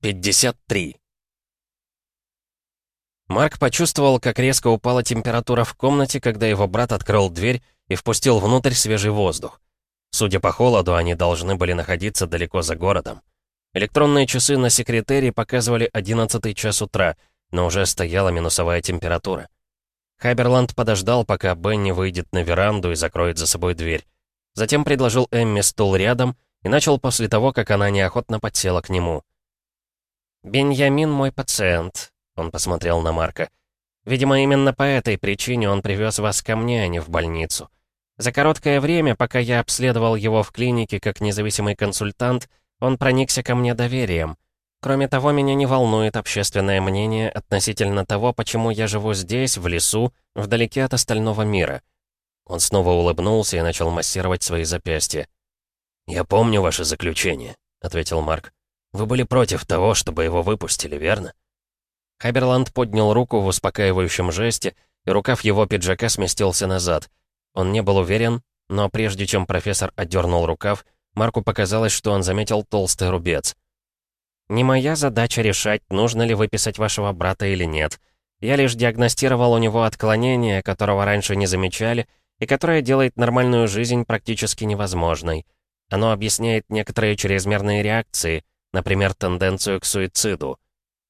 53. Марк почувствовал, как резко упала температура в комнате, когда его брат открыл дверь и впустил внутрь свежий воздух. Судя по холоду, они должны были находиться далеко за городом. Электронные часы на секретаре показывали 11 час утра, но уже стояла минусовая температура. Хайберланд подождал, пока Бенни выйдет на веранду и закроет за собой дверь. Затем предложил Эмме стул рядом и начал после того, как она неохотно подсела к нему. «Беньямин мой пациент», — он посмотрел на Марка. «Видимо, именно по этой причине он привез вас ко мне, а не в больницу. За короткое время, пока я обследовал его в клинике как независимый консультант, он проникся ко мне доверием. Кроме того, меня не волнует общественное мнение относительно того, почему я живу здесь, в лесу, вдалеке от остального мира». Он снова улыбнулся и начал массировать свои запястья. «Я помню ваше заключение», — ответил Марк. Вы были против того, чтобы его выпустили, верно?» Хаберланд поднял руку в успокаивающем жесте, и рукав его пиджака сместился назад. Он не был уверен, но прежде чем профессор отдернул рукав, Марку показалось, что он заметил толстый рубец. «Не моя задача решать, нужно ли выписать вашего брата или нет. Я лишь диагностировал у него отклонение, которого раньше не замечали, и которое делает нормальную жизнь практически невозможной. Оно объясняет некоторые чрезмерные реакции — Например, тенденцию к суициду.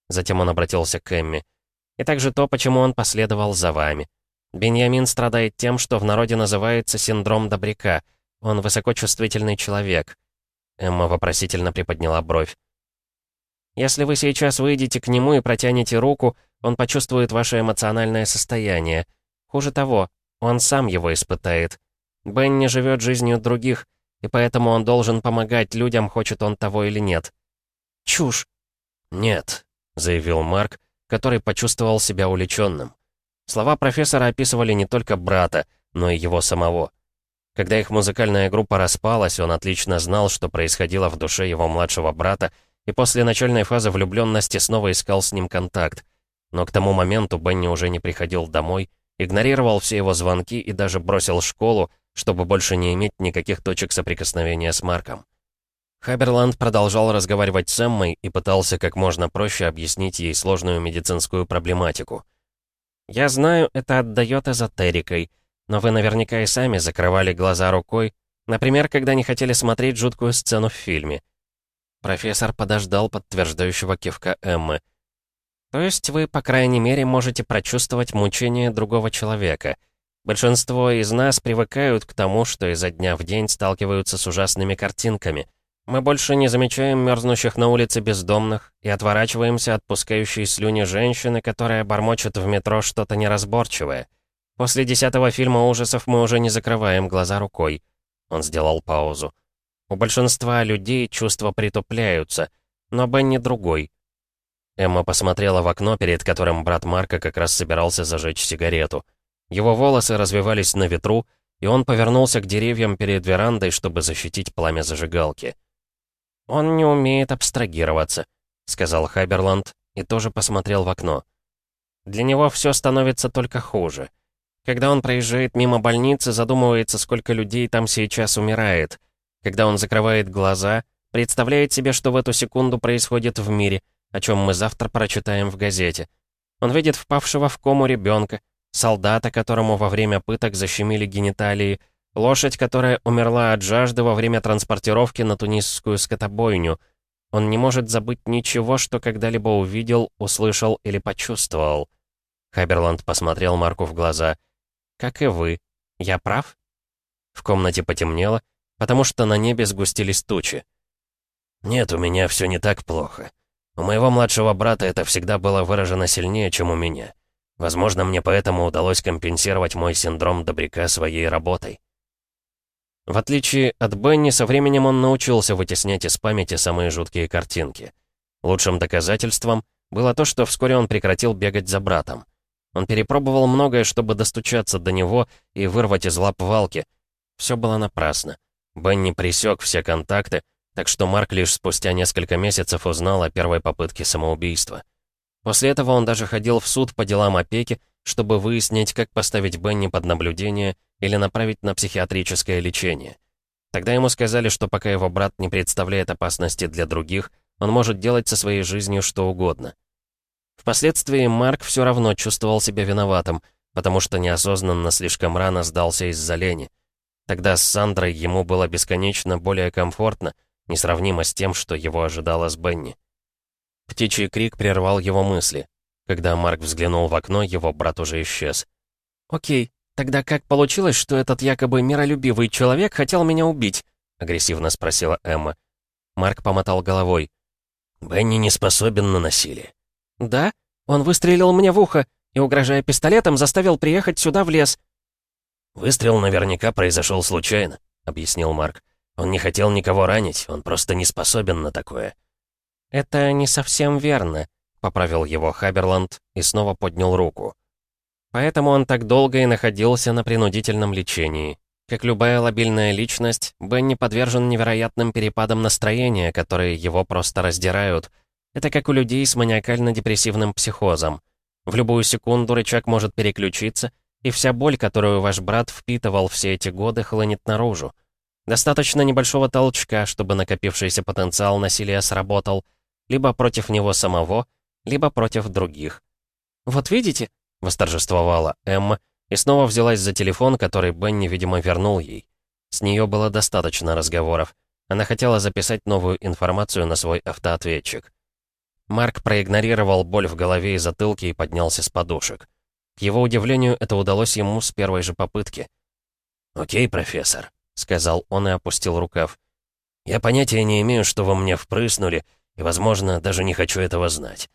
Затем он обратился к Эмми. И также то, почему он последовал за вами. Беньямин страдает тем, что в народе называется синдром добряка. Он высокочувствительный человек. Эмма вопросительно приподняла бровь. Если вы сейчас выйдете к нему и протянете руку, он почувствует ваше эмоциональное состояние. Хуже того, он сам его испытает. Бен не живет жизнью других, и поэтому он должен помогать людям, хочет он того или нет. Чушь!» «Нет», — заявил Марк, который почувствовал себя увлеченным. Слова профессора описывали не только брата, но и его самого. Когда их музыкальная группа распалась, он отлично знал, что происходило в душе его младшего брата, и после начальной фазы влюбленности снова искал с ним контакт. Но к тому моменту Бенни уже не приходил домой, игнорировал все его звонки и даже бросил школу, чтобы больше не иметь никаких точек соприкосновения с Марком. Хаберланд продолжал разговаривать с Эммой и пытался как можно проще объяснить ей сложную медицинскую проблематику. «Я знаю, это отдает эзотерикой, но вы наверняка и сами закрывали глаза рукой, например, когда не хотели смотреть жуткую сцену в фильме». Профессор подождал подтверждающего кивка Эммы. «То есть вы, по крайней мере, можете прочувствовать мучение другого человека. Большинство из нас привыкают к тому, что изо дня в день сталкиваются с ужасными картинками». Мы больше не замечаем мерзнущих на улице бездомных и отворачиваемся от пускающей слюни женщины, которая бормочет в метро что-то неразборчивое. После десятого фильма ужасов мы уже не закрываем глаза рукой. Он сделал паузу. У большинства людей чувства притупляются, но Бенни другой. Эмма посмотрела в окно, перед которым брат Марка как раз собирался зажечь сигарету. Его волосы развивались на ветру, и он повернулся к деревьям перед верандой, чтобы защитить пламя зажигалки. «Он не умеет абстрагироваться», — сказал Хайберланд и тоже посмотрел в окно. «Для него все становится только хуже. Когда он проезжает мимо больницы, задумывается, сколько людей там сейчас умирает. Когда он закрывает глаза, представляет себе, что в эту секунду происходит в мире, о чем мы завтра прочитаем в газете. Он видит впавшего в кому ребенка, солдата, которому во время пыток защемили гениталии, Лошадь, которая умерла от жажды во время транспортировки на тунисскую скотобойню. Он не может забыть ничего, что когда-либо увидел, услышал или почувствовал. Хаберланд посмотрел Марку в глаза. «Как и вы. Я прав?» В комнате потемнело, потому что на небе сгустились тучи. «Нет, у меня все не так плохо. У моего младшего брата это всегда было выражено сильнее, чем у меня. Возможно, мне поэтому удалось компенсировать мой синдром добряка своей работой. В отличие от Бенни, со временем он научился вытеснять из памяти самые жуткие картинки. Лучшим доказательством было то, что вскоре он прекратил бегать за братом. Он перепробовал многое, чтобы достучаться до него и вырвать из лап Валки. Все было напрасно. Бенни пресек все контакты, так что Марк лишь спустя несколько месяцев узнал о первой попытке самоубийства. После этого он даже ходил в суд по делам опеки, чтобы выяснить, как поставить Бенни под наблюдение или направить на психиатрическое лечение. Тогда ему сказали, что пока его брат не представляет опасности для других, он может делать со своей жизнью что угодно. Впоследствии Марк все равно чувствовал себя виноватым, потому что неосознанно слишком рано сдался из-за лени. Тогда с Сандрой ему было бесконечно более комфортно, несравнимо с тем, что его ожидало с Бенни. Птичий крик прервал его мысли. Когда Марк взглянул в окно, его брат уже исчез. «Окей, тогда как получилось, что этот якобы миролюбивый человек хотел меня убить?» — агрессивно спросила Эмма. Марк помотал головой. «Бенни не способен на насилие». «Да? Он выстрелил мне в ухо и, угрожая пистолетом, заставил приехать сюда в лес». «Выстрел наверняка произошел случайно», — объяснил Марк. «Он не хотел никого ранить, он просто не способен на такое». «Это не совсем верно», — поправил его Хаберланд и снова поднял руку. Поэтому он так долго и находился на принудительном лечении. Как любая лобильная личность, Бенни подвержен невероятным перепадам настроения, которые его просто раздирают. Это как у людей с маниакально-депрессивным психозом. В любую секунду рычаг может переключиться, и вся боль, которую ваш брат впитывал все эти годы, хлынет наружу. Достаточно небольшого толчка, чтобы накопившийся потенциал насилия сработал, либо против него самого, либо против других. «Вот видите?» — восторжествовала Эмма, и снова взялась за телефон, который Бенни, видимо, вернул ей. С нее было достаточно разговоров. Она хотела записать новую информацию на свой автоответчик. Марк проигнорировал боль в голове и затылке и поднялся с подушек. К его удивлению, это удалось ему с первой же попытки. «Окей, профессор», — сказал он и опустил рукав. «Я понятия не имею, что вы мне впрыснули, и, возможно, даже не хочу этого знать.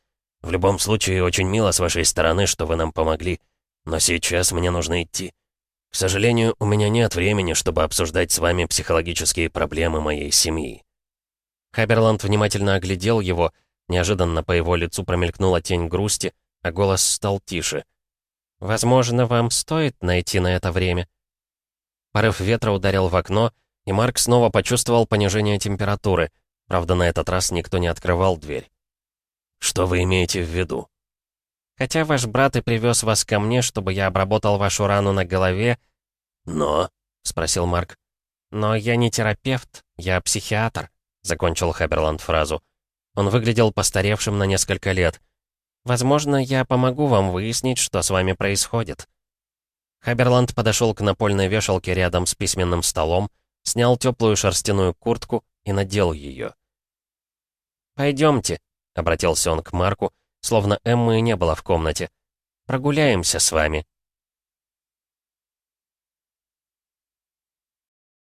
В любом случае, очень мило с вашей стороны, что вы нам помогли. Но сейчас мне нужно идти. К сожалению, у меня нет времени, чтобы обсуждать с вами психологические проблемы моей семьи». Хаберланд внимательно оглядел его, неожиданно по его лицу промелькнула тень грусти, а голос стал тише. «Возможно, вам стоит найти на это время». Порыв ветра ударил в окно, и Марк снова почувствовал понижение температуры. Правда, на этот раз никто не открывал дверь. «Что вы имеете в виду?» Хотя ваш брат и привез вас ко мне, чтобы я обработал вашу рану на голове...» «Но?» — спросил Марк. «Но я не терапевт, я психиатр», — закончил Хаберланд фразу. Он выглядел постаревшим на несколько лет. «Возможно, я помогу вам выяснить, что с вами происходит». Хаберланд подошел к напольной вешалке рядом с письменным столом, снял теплую шерстяную куртку и надел ее. «Пойдемте», — обратился он к Марку, словно Эммы не было в комнате. «Прогуляемся с вами».